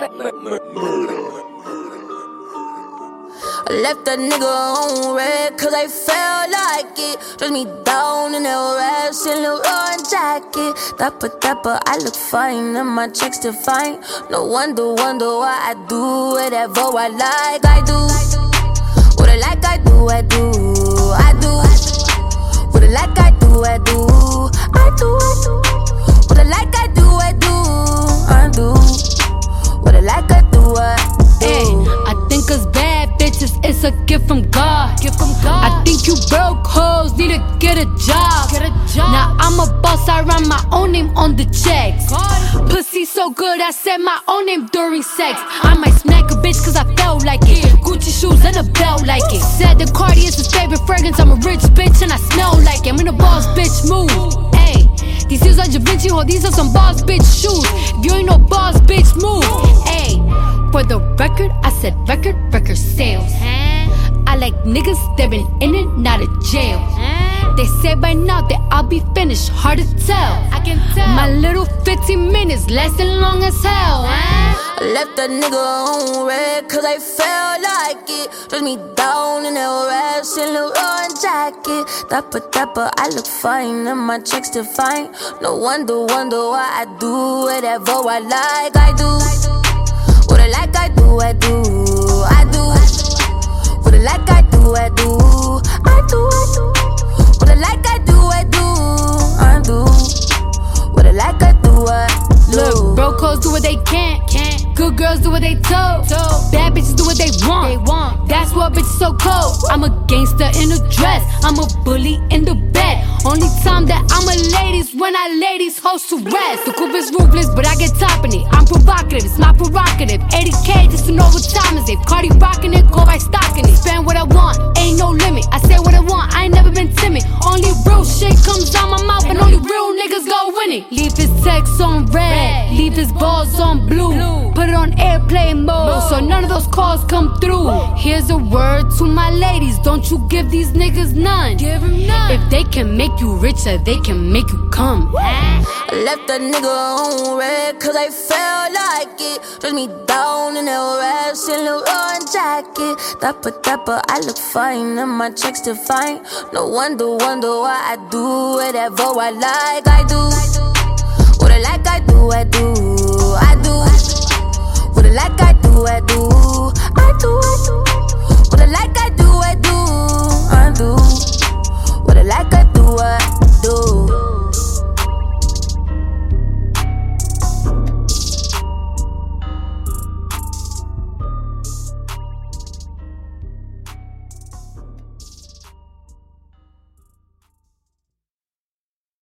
I left a nigga on read cause I felt like it. Dress me down in that little orange jacket. Dapper, dapper, I look fine and my checks define. No wonder, wonder why I do whatever I like. I do what I like, I do, I do, I do. What I like, I do, I do, I do, I do. A gift from God. Gift from God. I think you broke hoes need to get a job. Get a job. Now I'm a boss, I write my own name on the checks. God. Pussy so good, I said my own name during sex. I might smack a bitch cause I felt like it. Gucci shoes and a belt like it. Said the Cardi is his favorite fragrance. I'm a rich bitch and I smell like it. I'm in a boss bitch move. Hey, these shoes are Da Vinci, ho, these are some boss bitch shoes. If you ain't no boss bitch move. Hey, for the record, I said record, record sales. I like niggas that been in and out of jail. Eh? They say by now that I'll be finished, hard to tell. I can tell. My little 15 minutes lasting long as hell. Eh? I left a nigga on read cause I felt like it. Dress me down in that rash and little orange jacket. Dapper, dapper, I look fine and my checks define. No wonder, wonder why I do whatever I like. I do what girls do what they told. Bad bitches do what they want. They want. That's what bitches so cold. I'm a gangster in a dress. I'm a bully in the bed. Only time that I'm a ladies when I lay these hoes to rest. The coupe is ruthless, but I get top in it. I'm provocative, it's my prerogative. 80k just to know what time is it. Cardi rocking it, go by stocking it. Spend what I want, ain't no limit. I say what I want, I ain't never been timid. Only real shit comes out my mouth, and only real niggas go win it. Leave his text on read, leave his balls on blue. Put on airplane mode, so none of those calls come through. Here's a word to my ladies, don't you give these niggas none. Give him none. If they can make you richer, they can make you come. I left a nigga on read cause I felt like it. Dress me down in that rash and little orange jacket. Dapper, dapper, I look fine and my checks define. No wonder, wonder why I do whatever I like. I do what I like, I do, I do, I do.